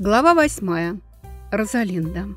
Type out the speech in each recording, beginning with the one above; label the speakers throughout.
Speaker 1: Глава восьмая. Розалинда.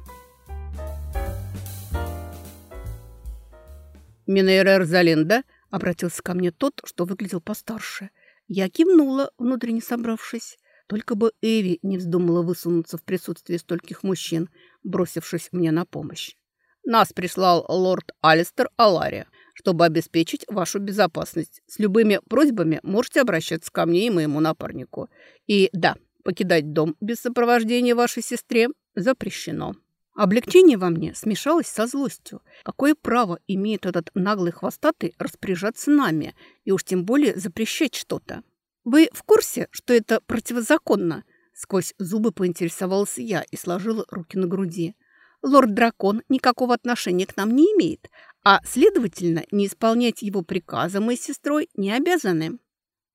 Speaker 2: «Минейра Розалинда?»
Speaker 1: — обратился ко мне тот, что выглядел постарше. Я кивнула, внутренне собравшись. Только бы Эви не вздумала высунуться в присутствии стольких мужчин, бросившись мне на помощь.
Speaker 2: «Нас прислал лорд Алистер Алария, чтобы обеспечить вашу безопасность. С любыми просьбами можете обращаться ко мне и моему напарнику. И да, покидать дом без сопровождения вашей сестре запрещено».
Speaker 1: Облегчение во мне смешалось со злостью. Какое право имеет этот наглый хвостатый распоряжаться нами и уж тем более запрещать что-то? «Вы в курсе, что это противозаконно?» Сквозь зубы поинтересовался я и сложила руки на груди. «Лорд-дракон никакого отношения к нам не имеет, а, следовательно, не исполнять его приказа мы с сестрой не обязаны».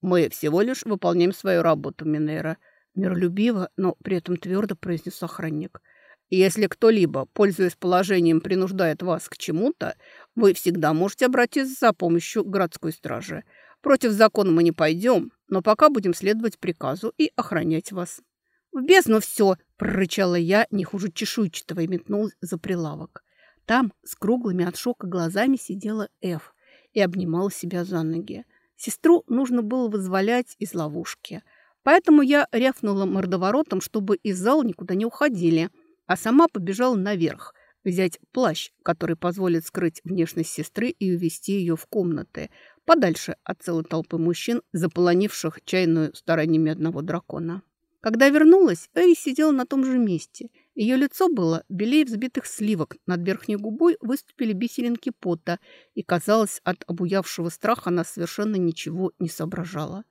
Speaker 2: «Мы всего лишь выполняем свою работу, Минейра»,
Speaker 1: миролюбиво, но при этом твердо произнес охранник.
Speaker 2: «Если кто-либо, пользуясь положением, принуждает вас к чему-то, вы всегда можете обратиться за помощью к городской страже. Против закона мы не пойдем, но пока будем следовать приказу и охранять вас».
Speaker 1: «В бездну все!» – прорычала я, не хуже чешуйчатого, и метнулась за прилавок. Там с круглыми от шока глазами сидела Эф и обнимала себя за ноги. Сестру нужно было вызволять из ловушки. Поэтому я рявкнула мордоворотом, чтобы из зала никуда не уходили, а сама побежала наверх, взять плащ, который позволит скрыть внешность сестры и увести ее в комнаты, подальше от целой толпы мужчин, заполонивших чайную стараниями одного дракона. Когда вернулась, Эви сидела на том же месте. Ее лицо было белее взбитых сливок, над верхней губой выступили бисеринки пота, и, казалось, от обуявшего страха она совершенно ничего не соображала.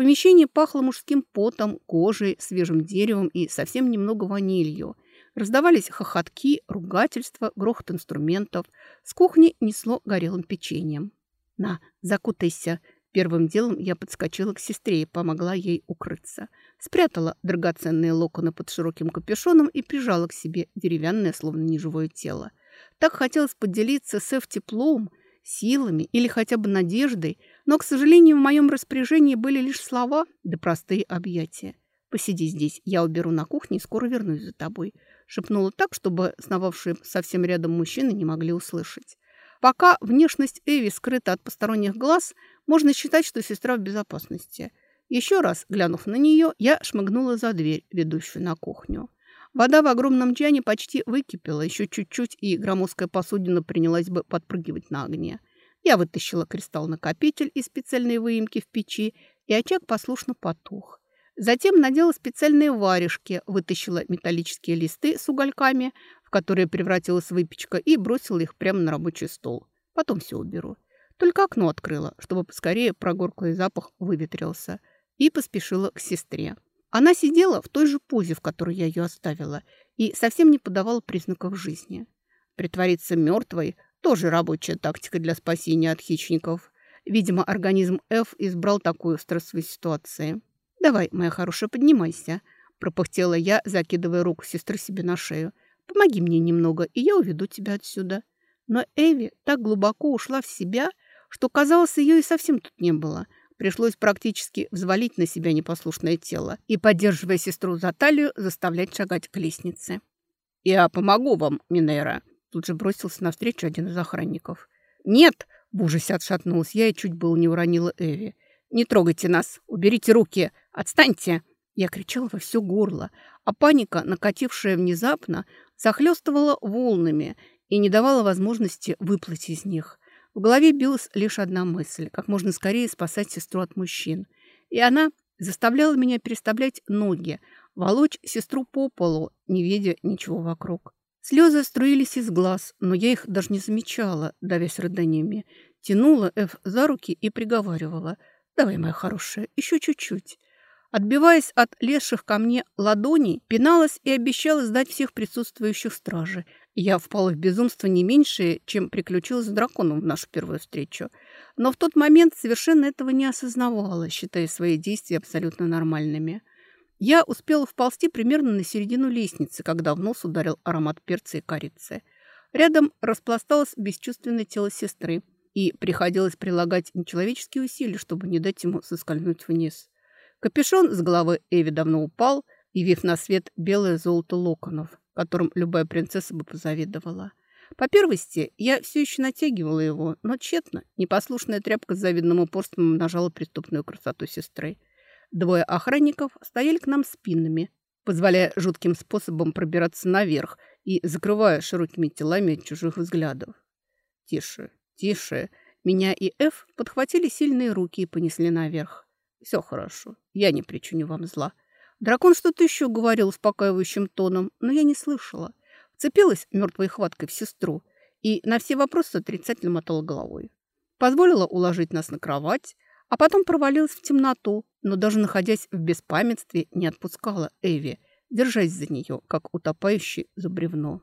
Speaker 1: Помещении пахло мужским потом, кожей, свежим деревом и совсем немного ванилью. Раздавались хохотки, ругательства, грохот инструментов. С кухни несло горелым печеньем. «На, закутайся!» Первым делом я подскочила к сестре и помогла ей укрыться. Спрятала драгоценные локоны под широким капюшоном и прижала к себе деревянное, словно неживое тело. Так хотелось поделиться с Эв теплом, силами или хотя бы надеждой, но, к сожалению, в моем распоряжении были лишь слова да простые объятия. «Посиди здесь, я уберу на кухне и скоро вернусь за тобой», шепнула так, чтобы сновавшие совсем рядом мужчины не могли услышать. Пока внешность Эви скрыта от посторонних глаз, можно считать, что сестра в безопасности. Еще раз, глянув на нее, я шмыгнула за дверь, ведущую на кухню. Вода в огромном чане почти выкипела, еще чуть-чуть, и громоздкая посудина принялась бы подпрыгивать на огне. Я вытащила кристалл-накопитель из специальной выемки в печи, и очаг послушно потух. Затем надела специальные варежки, вытащила металлические листы с угольками, в которые превратилась выпечка, и бросила их прямо на рабочий стол. Потом все уберу. Только окно открыла, чтобы поскорее прогорклый запах выветрился, и поспешила к сестре. Она сидела в той же позе, в которой я ее оставила, и совсем не подавала признаков жизни. Притвориться мертвой – тоже рабочая тактика для спасения от хищников. Видимо, организм F избрал такую стрессовую ситуацию. «Давай, моя хорошая, поднимайся», – пропыхтела я, закидывая руку сестры себе на шею. Помоги мне немного, и я уведу тебя отсюда». Но Эви так глубоко ушла в себя, что, казалось, ее и совсем тут не было. Пришлось практически взвалить на себя непослушное тело и, поддерживая сестру за талию, заставлять шагать к лестнице.
Speaker 2: «Я помогу вам, Минера», — тут же бросился навстречу один из охранников.
Speaker 1: «Нет!» — в ужасе отшатнулась я и чуть было не уронила Эви. «Не трогайте нас! Уберите руки! Отстаньте!» Я кричала во все горло, а паника, накатившая внезапно, захлестывала волнами и не давала возможности выплыть из них. В голове билась лишь одна мысль – как можно скорее спасать сестру от мужчин. И она заставляла меня переставлять ноги, волочь сестру по полу, не видя ничего вокруг. Слезы струились из глаз, но я их даже не замечала, давясь рыданиями. Тянула Эф за руки и приговаривала. «Давай, моя хорошая, еще чуть-чуть». Отбиваясь от лезших ко мне ладоней, пиналась и обещала сдать всех присутствующих стражи. Я впала в безумство не меньшее, чем приключилась с драконом в нашу первую встречу. Но в тот момент совершенно этого не осознавала, считая свои действия абсолютно нормальными. Я успела вползти примерно на середину лестницы, когда в нос ударил аромат перца и корицы. Рядом распласталось бесчувственное тело сестры, и приходилось прилагать нечеловеческие усилия, чтобы не дать ему соскользнуть вниз. Капюшон с головы Эви давно упал, явив на свет белое золото локонов, которым любая принцесса бы позавидовала. По первости, я все еще натягивала его, но тщетно. Непослушная тряпка с завидным упорством умножала преступную красоту сестры. Двое охранников стояли к нам спинами, позволяя жутким способом пробираться наверх и закрывая широкими телами чужих взглядов. «Тише, тише!» Меня и Эф подхватили сильные руки и понесли наверх. «Все хорошо, я не причиню вам зла». Дракон что-то еще говорил успокаивающим тоном, но я не слышала. Вцепилась мертвой хваткой в сестру и на все вопросы отрицательно мотала головой. Позволила уложить нас на кровать, а потом провалилась в темноту, но даже находясь в беспамятстве, не отпускала Эви, держась за нее, как утопающий за бревно.